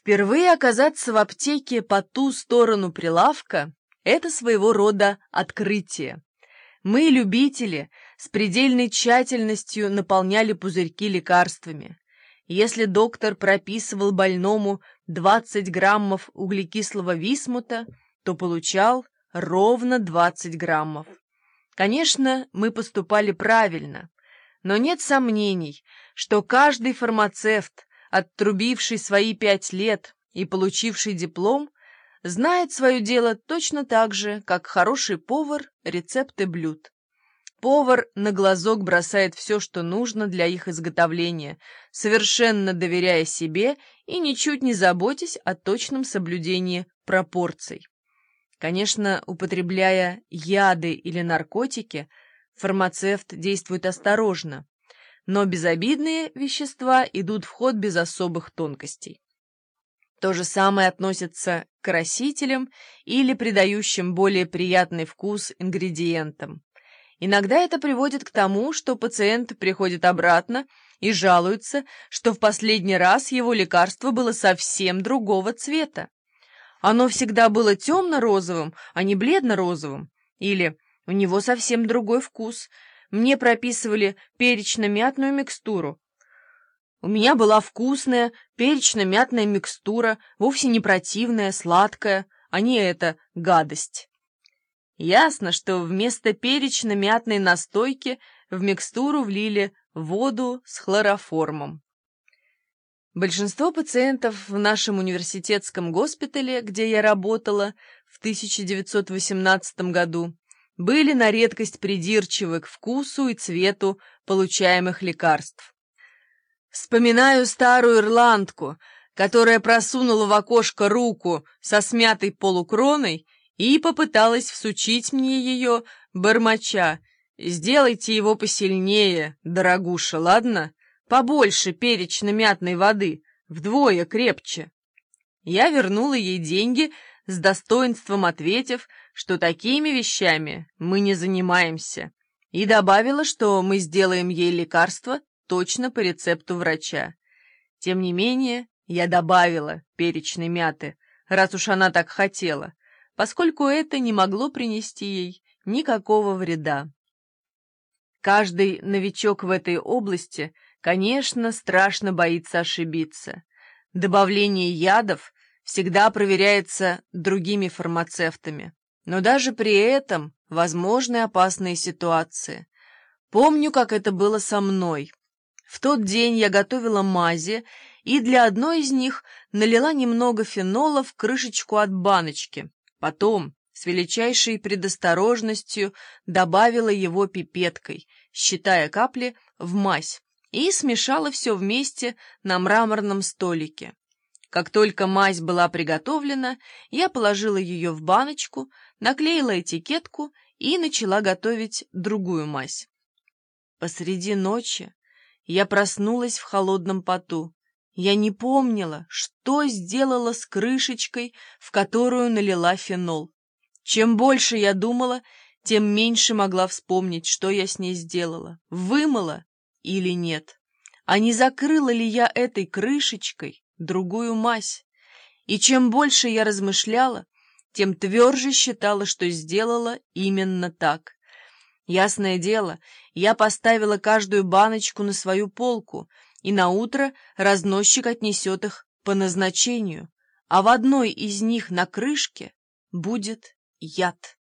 Впервые оказаться в аптеке по ту сторону прилавка – это своего рода открытие. Мы, любители, с предельной тщательностью наполняли пузырьки лекарствами. Если доктор прописывал больному 20 граммов углекислого висмута, то получал ровно 20 граммов. Конечно, мы поступали правильно, но нет сомнений, что каждый фармацевт, оттрубивший свои пять лет и получивший диплом, знает свое дело точно так же, как хороший повар рецепты блюд. Повар на глазок бросает все, что нужно для их изготовления, совершенно доверяя себе и ничуть не заботясь о точном соблюдении пропорций. Конечно, употребляя яды или наркотики, фармацевт действует осторожно, но безобидные вещества идут в ход без особых тонкостей. То же самое относится к красителям или придающим более приятный вкус ингредиентам. Иногда это приводит к тому, что пациент приходит обратно и жалуется, что в последний раз его лекарство было совсем другого цвета. Оно всегда было темно-розовым, а не бледно-розовым. Или у него совсем другой вкус. Мне прописывали перечно-мятную микстуру. У меня была вкусная перечно-мятная микстура, вовсе не противная, сладкая, а не эта гадость. Ясно, что вместо перечно-мятной настойки в микстуру влили воду с хлороформом. Большинство пациентов в нашем университетском госпитале, где я работала в 1918 году, были на редкость придирчивы к вкусу и цвету получаемых лекарств. Вспоминаю старую ирландку, которая просунула в окошко руку со смятой полукроной и попыталась всучить мне ее, бормоча. «Сделайте его посильнее, дорогуша, ладно? Побольше перечно-мятной воды, вдвое крепче». Я вернула ей деньги, с достоинством ответив, что такими вещами мы не занимаемся, и добавила, что мы сделаем ей лекарство точно по рецепту врача. Тем не менее, я добавила перечной мяты, раз уж она так хотела, поскольку это не могло принести ей никакого вреда. Каждый новичок в этой области, конечно, страшно боится ошибиться. Добавление ядов всегда проверяется другими фармацевтами, но даже при этом возможны опасные ситуации. Помню, как это было со мной. В тот день я готовила мази, и для одной из них налила немного фенола в крышечку от баночки, Потом, с величайшей предосторожностью, добавила его пипеткой, считая капли в мазь, и смешала все вместе на мраморном столике. Как только мазь была приготовлена, я положила ее в баночку, наклеила этикетку и начала готовить другую мазь. Посреди ночи я проснулась в холодном поту. Я не помнила, что сделала с крышечкой, в которую налила фенол. Чем больше я думала, тем меньше могла вспомнить, что я с ней сделала, вымыла или нет. А не закрыла ли я этой крышечкой другую мазь? И чем больше я размышляла, тем тверже считала, что сделала именно так. Ясное дело, я поставила каждую баночку на свою полку — и на утро разносчик отнесет их по назначению, а в одной из них на крышке будет яд.